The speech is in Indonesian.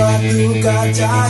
dengan kereta